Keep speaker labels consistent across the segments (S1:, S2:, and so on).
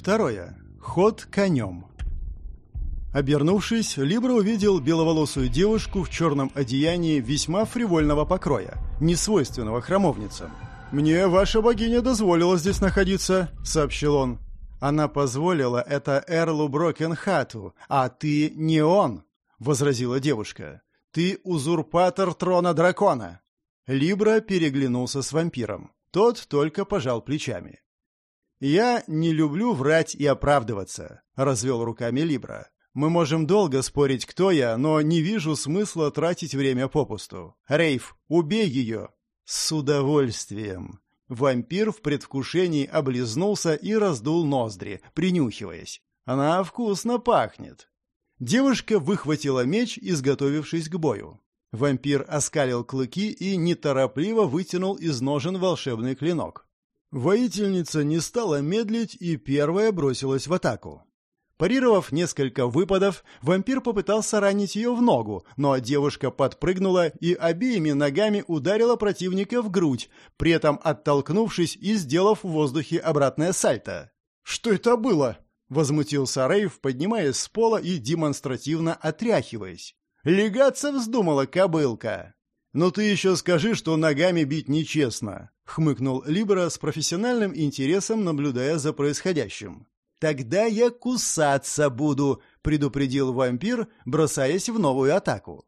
S1: Второе. Ход конем. Обернувшись, Либра увидел беловолосую девушку в черном одеянии весьма фривольного покроя, несвойственного храмовницам. «Мне ваша богиня дозволила здесь находиться», — сообщил он. «Она позволила это Эрлу Брокенхату, а ты не он», — возразила девушка. «Ты узурпатор трона дракона». Либра переглянулся с вампиром. Тот только пожал плечами. «Я не люблю врать и оправдываться», — развел руками Либра. «Мы можем долго спорить, кто я, но не вижу смысла тратить время попусту. Рейф, убей ее!» «С удовольствием!» Вампир в предвкушении облизнулся и раздул ноздри, принюхиваясь. «Она вкусно пахнет!» Девушка выхватила меч, изготовившись к бою. Вампир оскалил клыки и неторопливо вытянул из ножен волшебный клинок. Воительница не стала медлить и первая бросилась в атаку. Парировав несколько выпадов, вампир попытался ранить ее в ногу, но девушка подпрыгнула и обеими ногами ударила противника в грудь, при этом оттолкнувшись и сделав в воздухе обратное сальто. «Что это было?» — возмутился Рейв, поднимаясь с пола и демонстративно отряхиваясь. «Легаться вздумала кобылка!» «Но ты еще скажи, что ногами бить нечестно», — хмыкнул Либера с профессиональным интересом, наблюдая за происходящим. «Тогда я кусаться буду», — предупредил вампир, бросаясь в новую атаку.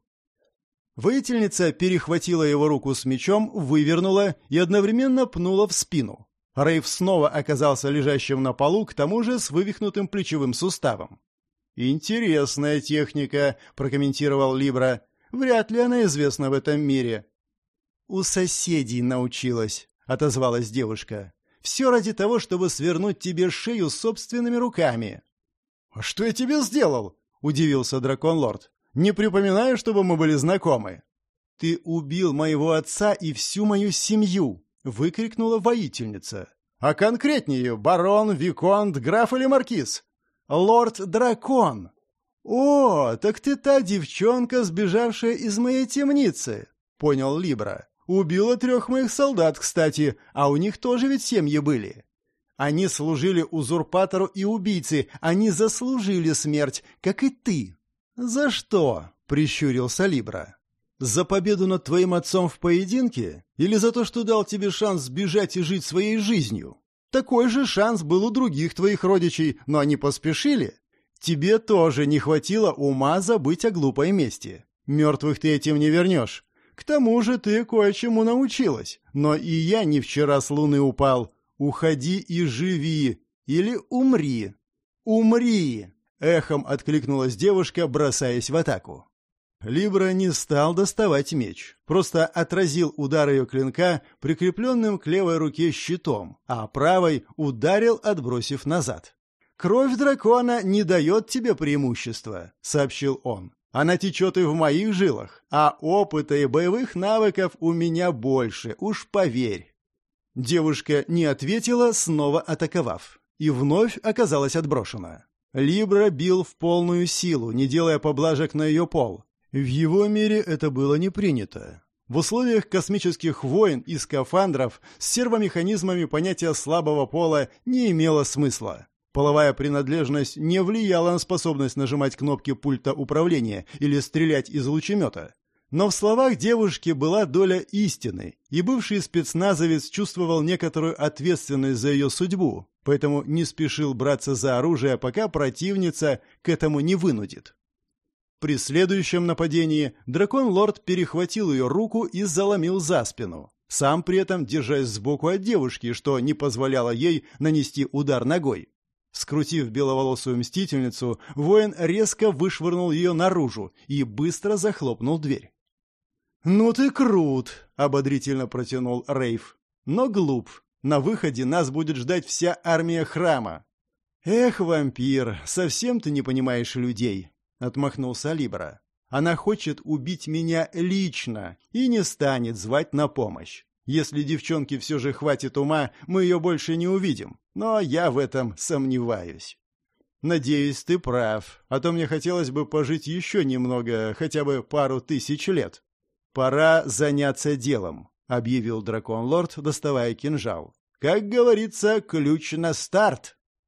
S1: Воительница перехватила его руку с мечом, вывернула и одновременно пнула в спину. Рейв снова оказался лежащим на полу, к тому же с вывихнутым плечевым суставом. «Интересная техника», — прокомментировал Либра. Вряд ли она известна в этом мире. У соседей научилась, отозвалась девушка. Все ради того, чтобы свернуть тебе шею собственными руками. А что я тебе сделал? удивился дракон-лорд. Не припоминаю, чтобы мы были знакомы. Ты убил моего отца и всю мою семью, выкрикнула воительница. А конкретнее, барон, виконт, граф или маркиз? Лорд-дракон. «О, так ты та девчонка, сбежавшая из моей темницы!» — понял Либра. «Убила трех моих солдат, кстати, а у них тоже ведь семьи были. Они служили узурпатору и убийце, они заслужили смерть, как и ты». «За что?» — прищурился Либра. «За победу над твоим отцом в поединке? Или за то, что дал тебе шанс сбежать и жить своей жизнью? Такой же шанс был у других твоих родичей, но они поспешили. Тебе тоже не хватило ума забыть о глупой мести. Мертвых ты этим не вернешь. К тому же ты кое-чему научилась. Но и я не вчера с луны упал. Уходи и живи. Или умри. Умри!» Эхом откликнулась девушка, бросаясь в атаку. Либра не стал доставать меч, просто отразил удар ее клинка, прикрепленным к левой руке щитом, а правой ударил, отбросив назад. «Кровь дракона не дает тебе преимущества», — сообщил он. «Она течет и в моих жилах, а опыта и боевых навыков у меня больше, уж поверь». Девушка не ответила, снова атаковав, и вновь оказалась отброшена. Либра бил в полную силу, не делая поблажек на ее пол. В его мире это было не принято. В условиях космических войн и скафандров с сервомеханизмами понятие слабого пола не имело смысла. Половая принадлежность не влияла на способность нажимать кнопки пульта управления или стрелять из лучемета. Но в словах девушки была доля истины, и бывший спецназовец чувствовал некоторую ответственность за ее судьбу, поэтому не спешил браться за оружие, пока противница к этому не вынудит. При следующем нападении дракон-лорд перехватил ее руку и заломил за спину, сам при этом держась сбоку от девушки, что не позволяло ей нанести удар ногой. Скрутив беловолосую мстительницу, воин резко вышвырнул ее наружу и быстро захлопнул дверь. «Ну ты крут!» — ободрительно протянул Рейв. «Но глуп. На выходе нас будет ждать вся армия храма». «Эх, вампир, совсем ты не понимаешь людей!» — отмахнулся Либра. «Она хочет убить меня лично и не станет звать на помощь. Если девчонке все же хватит ума, мы ее больше не увидим. Но я в этом сомневаюсь. Надеюсь, ты прав, а то мне хотелось бы пожить еще немного, хотя бы пару тысяч лет. Пора заняться делом, объявил дракон-лорд, доставая кинжал. Как говорится, ключ на старт.